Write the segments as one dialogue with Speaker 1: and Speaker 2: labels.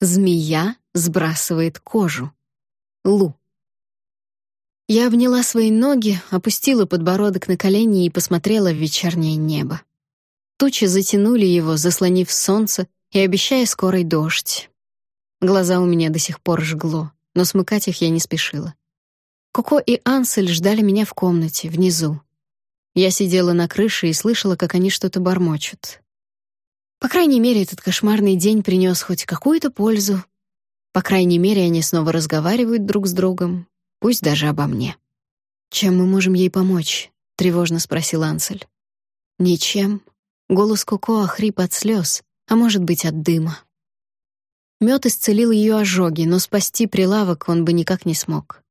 Speaker 1: Змея сбрасывает кожу. Лу. Я обняла свои ноги, опустила подбородок на колени и посмотрела в вечернее небо. Тучи затянули его, заслонив солнце и обещая скорый дождь. Глаза у меня до сих пор жгло, но смыкать их я не спешила. Коко и Ансель ждали меня в комнате, внизу. Я сидела на крыше и слышала, как они что-то бормочут. По крайней мере, этот кошмарный день принес хоть какую-то пользу. По крайней мере, они снова разговаривают друг с другом, пусть даже обо мне. «Чем мы можем ей помочь?» — тревожно спросил Ансель. «Ничем». Голос Коко охрип от слез, а может быть, от дыма. Мед исцелил ее ожоги, но спасти прилавок он бы никак не смог.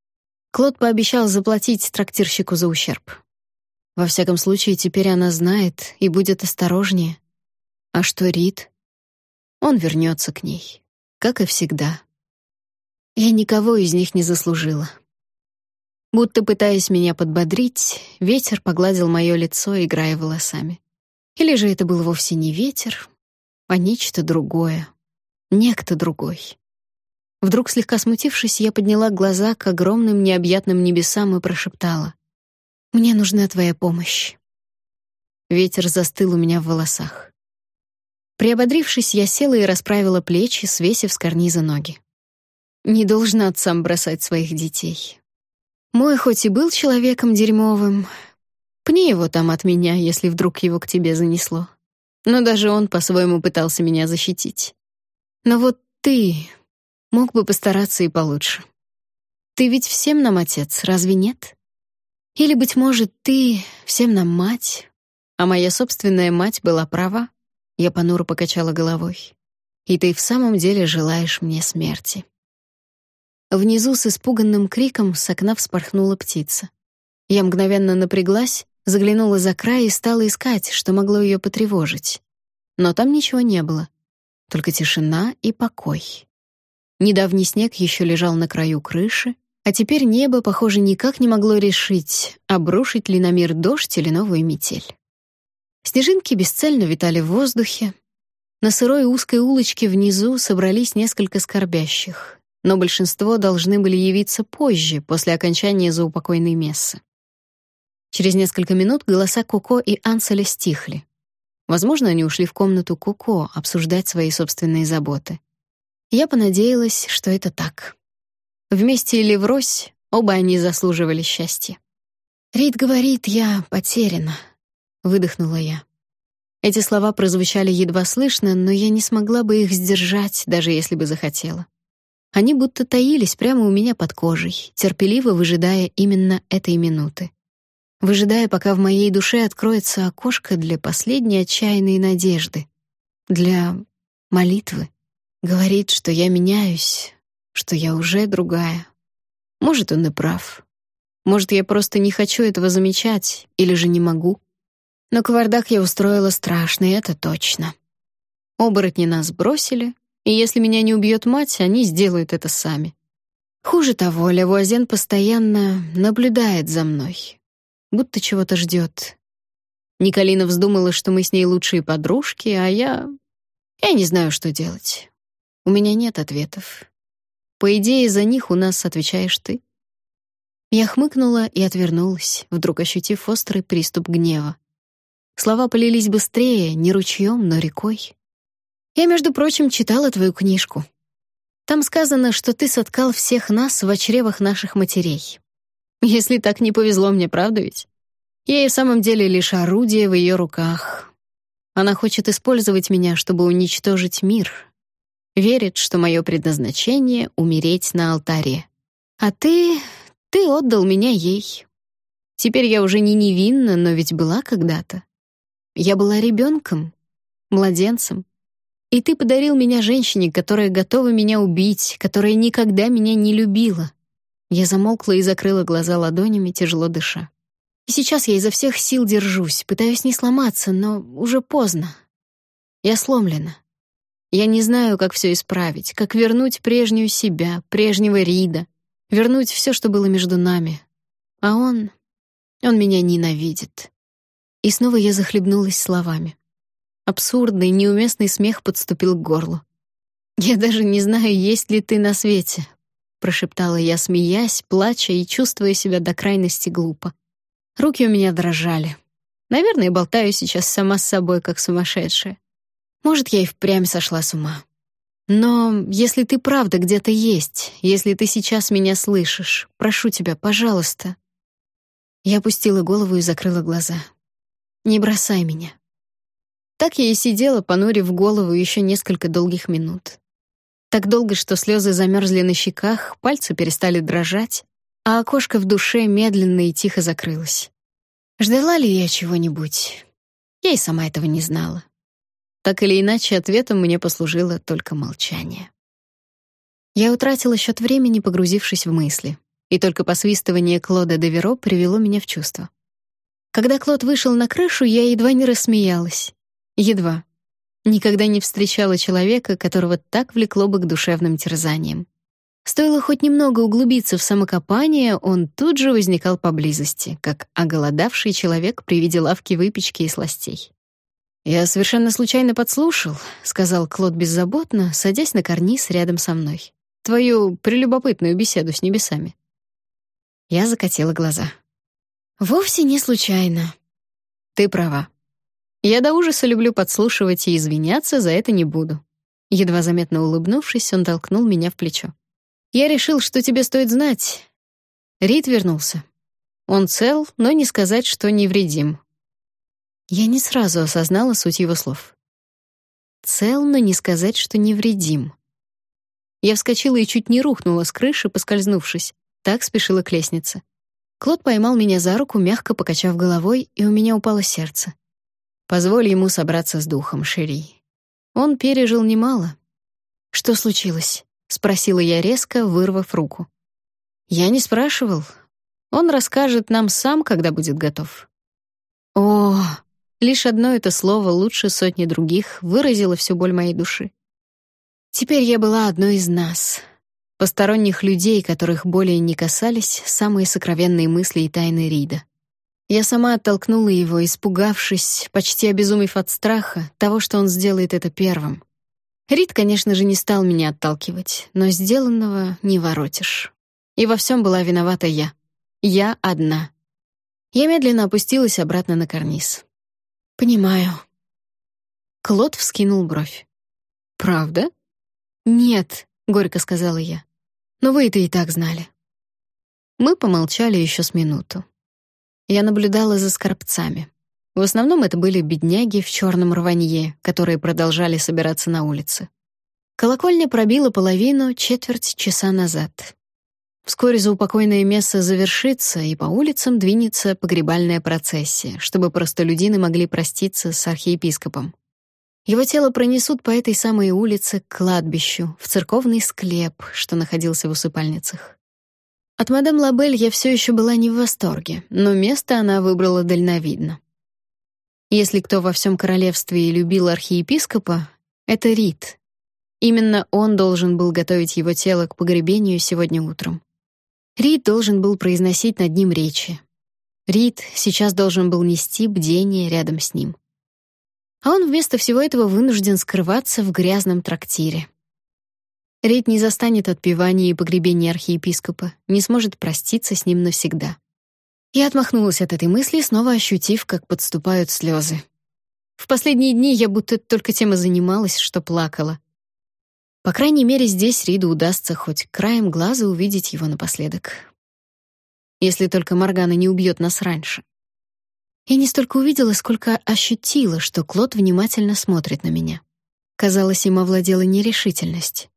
Speaker 1: Клод пообещал заплатить трактирщику за ущерб. Во всяком случае, теперь она знает и будет осторожнее. А что Рид? Он вернется к ней, как и всегда. Я никого из них не заслужила. Будто пытаясь меня подбодрить, ветер погладил мое лицо, играя волосами. Или же это был вовсе не ветер, а нечто другое, некто другой. Вдруг, слегка смутившись, я подняла глаза к огромным необъятным небесам и прошептала. «Мне нужна твоя помощь». Ветер застыл у меня в волосах. Приободрившись, я села и расправила плечи, свесив с карниза ноги. Не должна отцам бросать своих детей. Мой хоть и был человеком дерьмовым, пни его там от меня, если вдруг его к тебе занесло. Но даже он по-своему пытался меня защитить. Но вот ты мог бы постараться и получше. Ты ведь всем нам отец, разве нет? Или, быть может, ты всем нам мать, а моя собственная мать была права? Я понуро покачала головой. И ты в самом деле желаешь мне смерти. Внизу с испуганным криком с окна вспорхнула птица. Я мгновенно напряглась, заглянула за край и стала искать, что могло ее потревожить. Но там ничего не было. Только тишина и покой. Недавний снег еще лежал на краю крыши, а теперь небо, похоже, никак не могло решить, обрушить ли на мир дождь или новую метель. Снежинки бесцельно витали в воздухе. На сырой узкой улочке внизу собрались несколько скорбящих но большинство должны были явиться позже, после окончания заупокойной мессы. Через несколько минут голоса Коко и Анселя стихли. Возможно, они ушли в комнату Коко обсуждать свои собственные заботы. Я понадеялась, что это так. Вместе или врозь оба они заслуживали счастья. «Рид говорит, я потеряна», — выдохнула я. Эти слова прозвучали едва слышно, но я не смогла бы их сдержать, даже если бы захотела. Они будто таились прямо у меня под кожей, терпеливо выжидая именно этой минуты. Выжидая, пока в моей душе откроется окошко для последней отчаянной надежды, для молитвы. Говорит, что я меняюсь, что я уже другая. Может, он и прав. Может, я просто не хочу этого замечать или же не могу. Но кавардак я устроила страшный, это точно. Оборотни нас бросили, и если меня не убьет мать, они сделают это сами. Хуже того, Левуазен постоянно наблюдает за мной, будто чего-то ждет. Николина вздумала, что мы с ней лучшие подружки, а я... Я не знаю, что делать. У меня нет ответов. По идее, за них у нас отвечаешь ты. Я хмыкнула и отвернулась, вдруг ощутив острый приступ гнева. Слова полились быстрее, не ручьем, но рекой. Я, между прочим, читала твою книжку. Там сказано, что ты соткал всех нас в чревах наших матерей. Если так не повезло мне, правда ведь? Я и в самом деле лишь орудие в ее руках. Она хочет использовать меня, чтобы уничтожить мир. Верит, что мое предназначение — умереть на алтаре. А ты... ты отдал меня ей. Теперь я уже не невинна, но ведь была когда-то. Я была ребенком, младенцем, и ты подарил меня женщине, которая готова меня убить, которая никогда меня не любила. Я замолкла и закрыла глаза ладонями, тяжело дыша. И сейчас я изо всех сил держусь, пытаюсь не сломаться, но уже поздно. Я сломлена. Я не знаю, как все исправить, как вернуть прежнюю себя, прежнего Рида, вернуть все, что было между нами. А он... он меня ненавидит. И снова я захлебнулась словами. Абсурдный, неуместный смех подступил к горлу. Я даже не знаю, есть ли ты на свете, прошептала я, смеясь, плача и чувствуя себя до крайности глупо. Руки у меня дрожали. Наверное, болтаю сейчас сама с собой, как сумасшедшая. Может, я и впрямь сошла с ума. Но если ты правда где-то есть, если ты сейчас меня слышишь, прошу тебя, пожалуйста. Я опустила голову и закрыла глаза. Не бросай меня. Так я и сидела, понурив голову еще несколько долгих минут. Так долго, что слезы замерзли на щеках, пальцы перестали дрожать, а окошко в душе медленно и тихо закрылось. Ждала ли я чего-нибудь? Я и сама этого не знала. Так или иначе, ответом мне послужило только молчание. Я утратила счет времени, погрузившись в мысли, и только посвистывание Клода де Веро привело меня в чувство. Когда Клод вышел на крышу, я едва не рассмеялась. Едва. Никогда не встречала человека, которого так влекло бы к душевным терзаниям. Стоило хоть немного углубиться в самокопание, он тут же возникал поблизости, как оголодавший человек при виде лавки выпечки и сластей. «Я совершенно случайно подслушал», — сказал Клод беззаботно, садясь на карниз рядом со мной. «Твою прелюбопытную беседу с небесами». Я закатила глаза. «Вовсе не случайно». «Ты права. Я до ужаса люблю подслушивать и извиняться за это не буду». Едва заметно улыбнувшись, он толкнул меня в плечо. «Я решил, что тебе стоит знать. Рид вернулся. Он цел, но не сказать, что невредим. Я не сразу осознала суть его слов. Цел, но не сказать, что невредим. Я вскочила и чуть не рухнула с крыши, поскользнувшись. Так спешила к лестнице. Клод поймал меня за руку, мягко покачав головой, и у меня упало сердце. Позволь ему собраться с духом, Шери. Он пережил немало. Что случилось? спросила я резко, вырвав руку. Я не спрашивал. Он расскажет нам сам, когда будет готов. О, Лишь одно это слово лучше сотни других выразило всю боль моей души. Теперь я была одной из нас, посторонних людей, которых более не касались самые сокровенные мысли и тайны Рида. Я сама оттолкнула его, испугавшись, почти обезумев от страха того, что он сделает это первым. Рид, конечно же, не стал меня отталкивать, но сделанного не воротишь. И во всем была виновата я. Я одна. Я медленно опустилась обратно на карниз. Понимаю. Клод вскинул бровь. Правда? Нет, горько сказала я. Но вы это и так знали. Мы помолчали еще с минуту. Я наблюдала за скорбцами. В основном это были бедняги в черном рванье, которые продолжали собираться на улице. Колокольня пробила половину четверть часа назад. Вскоре заупокойное место завершится, и по улицам двинется погребальная процессия, чтобы простолюдины могли проститься с архиепископом. Его тело пронесут по этой самой улице к кладбищу, в церковный склеп, что находился в усыпальницах. От мадам Лабель я все еще была не в восторге, но место она выбрала дальновидно. Если кто во всем королевстве и любил архиепископа, это Рид. Именно он должен был готовить его тело к погребению сегодня утром. Рид должен был произносить над ним речи. Рид сейчас должен был нести бдение рядом с ним. А он вместо всего этого вынужден скрываться в грязном трактире. Рид не застанет отпевания и погребения архиепископа, не сможет проститься с ним навсегда. Я отмахнулась от этой мысли, снова ощутив, как подступают слезы. В последние дни я будто только тем и занималась, что плакала. По крайней мере, здесь Риду удастся хоть краем глаза увидеть его напоследок. Если только Моргана не убьет нас раньше. Я не столько увидела, сколько ощутила, что Клод внимательно смотрит на меня. Казалось, им овладела нерешительность.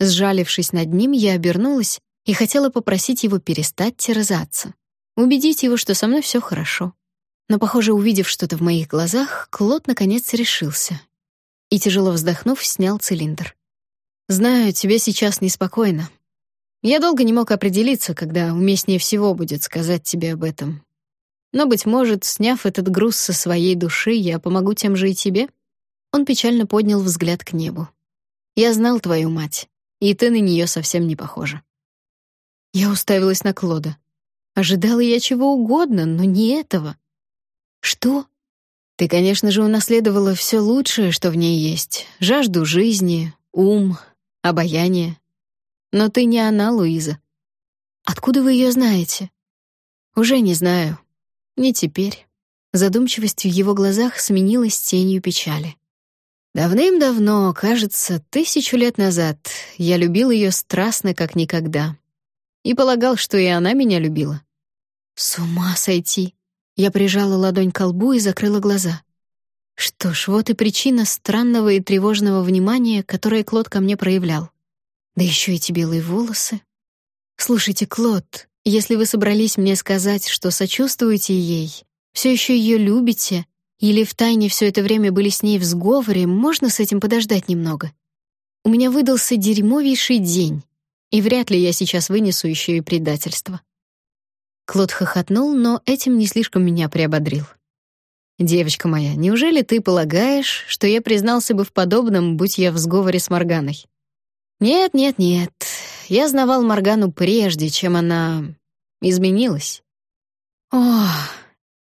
Speaker 1: Сжалившись над ним, я обернулась и хотела попросить его перестать терзаться, убедить его, что со мной все хорошо. Но, похоже, увидев что-то в моих глазах, Клод наконец решился и, тяжело вздохнув, снял цилиндр. Знаю, тебе сейчас неспокойно. Я долго не мог определиться, когда уместнее всего будет сказать тебе об этом. Но, быть может, сняв этот груз со своей души, я помогу тем же и тебе?» Он печально поднял взгляд к небу. «Я знал твою мать, и ты на нее совсем не похожа». Я уставилась на Клода. Ожидала я чего угодно, но не этого. «Что?» «Ты, конечно же, унаследовала все лучшее, что в ней есть. Жажду жизни, ум, обаяние. Но ты не она, Луиза. Откуда вы ее знаете? Уже не знаю. Не теперь. Задумчивость в его глазах сменилась тенью печали. Давным-давно, кажется, тысячу лет назад, я любил ее страстно, как никогда. И полагал, что и она меня любила. С ума сойти. Я прижала ладонь к лбу и закрыла глаза. Что ж, вот и причина странного и тревожного внимания, которое Клод ко мне проявлял. Да еще эти белые волосы. Слушайте, Клод, если вы собрались мне сказать, что сочувствуете ей, все еще ее любите, или втайне все это время были с ней в сговоре, можно с этим подождать немного. У меня выдался дерьмовейший день, и вряд ли я сейчас вынесу еще и предательство. Клод хохотнул, но этим не слишком меня приободрил. Девочка моя, неужели ты полагаешь, что я признался бы в подобном, будь я в сговоре с Морганой? Нет, нет, нет. Я знавал Моргану прежде, чем она изменилась. Ох,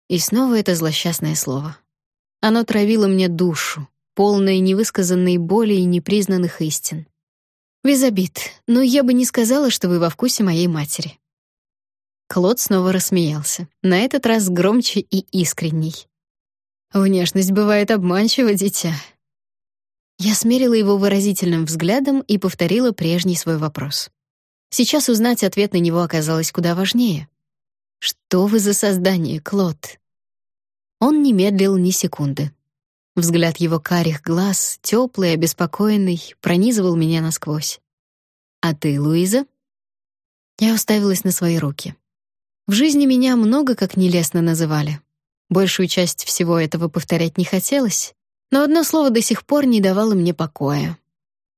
Speaker 1: и снова это злосчастное слово. Оно травило мне душу, полное невысказанной боли и непризнанных истин. Обид, но я бы не сказала, что вы во вкусе моей матери. Клод снова рассмеялся, на этот раз громче и искренней. Внешность бывает обманчива, дитя. Я смерила его выразительным взглядом и повторила прежний свой вопрос. Сейчас узнать ответ на него оказалось куда важнее. Что вы за создание, Клод? Он не медлил ни секунды. Взгляд его карих глаз, теплый, обеспокоенный, пронизывал меня насквозь. А ты, Луиза? Я уставилась на свои руки. В жизни меня много как нелестно называли. Большую часть всего этого повторять не хотелось, но одно слово до сих пор не давало мне покоя.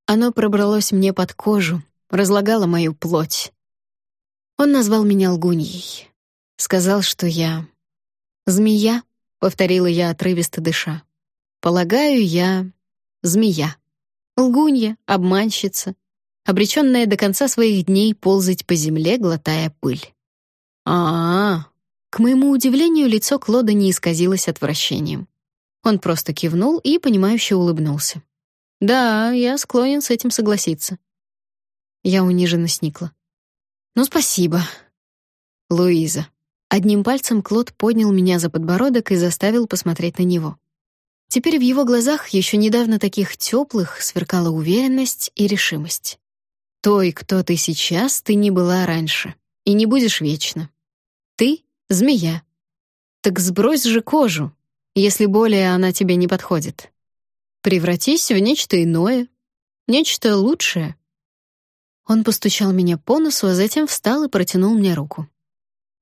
Speaker 1: Оно пробралось мне под кожу, разлагало мою плоть. Он назвал меня лгуньей. Сказал, что я... «Змея», — повторила я, отрывисто дыша. «Полагаю, я... змея. Лгунья, обманщица, обреченная до конца своих дней ползать по земле, глотая пыль. А, -а, К моему удивлению, лицо Клода не исказилось отвращением. Он просто кивнул и понимающе улыбнулся. Да, я склонен с этим согласиться. Я униженно сникла. Ну спасибо. Луиза. Одним пальцем Клод поднял меня за подбородок и заставил посмотреть на него. Теперь в его глазах, еще недавно таких теплых, сверкала уверенность и решимость. Той, кто ты сейчас, ты не была раньше и не будешь вечно. Ты — змея. Так сбрось же кожу, если более она тебе не подходит. Превратись в нечто иное, нечто лучшее. Он постучал меня по носу, а затем встал и протянул мне руку.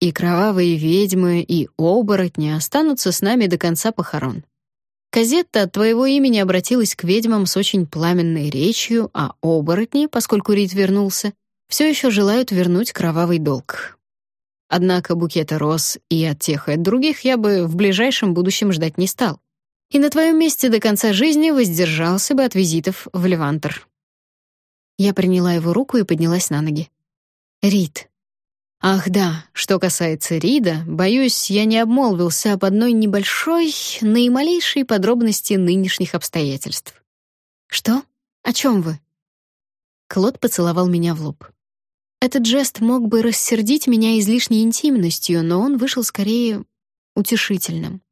Speaker 1: И кровавые ведьмы, и оборотни останутся с нами до конца похорон. Казетта от твоего имени обратилась к ведьмам с очень пламенной речью, а оборотни, поскольку Рид вернулся, все еще желают вернуть кровавый долг. Однако букета роз и от тех, и от других я бы в ближайшем будущем ждать не стал. И на твоем месте до конца жизни воздержался бы от визитов в Левантер. Я приняла его руку и поднялась на ноги. Рид. Ах да, что касается Рида, боюсь, я не обмолвился об одной небольшой, наималейшей подробности нынешних обстоятельств. Что? О чем вы? Клод поцеловал меня в лоб. Этот жест мог бы рассердить меня излишней интимностью, но он вышел скорее утешительным.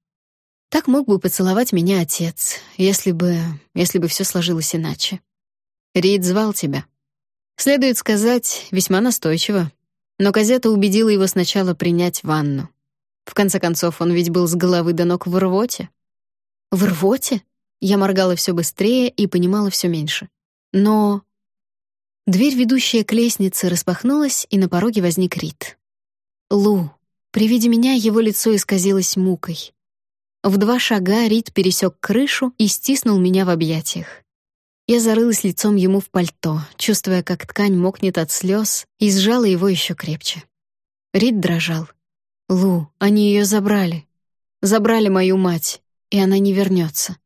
Speaker 1: Так мог бы поцеловать меня отец, если бы, если бы все сложилось иначе. Рид звал тебя. Следует сказать, весьма настойчиво. Но Казета убедила его сначала принять ванну. В конце концов, он ведь был с головы до ног в рвоте. В рвоте? Я моргала все быстрее и понимала все меньше. Но Дверь, ведущая к лестнице, распахнулась, и на пороге возник Рид. Лу. При виде меня его лицо исказилось мукой. В два шага Рид пересек крышу и стиснул меня в объятиях. Я зарылась лицом ему в пальто, чувствуя, как ткань мокнет от слез, и сжала его еще крепче. Рид дрожал. «Лу, они ее забрали. Забрали мою мать, и она не вернется.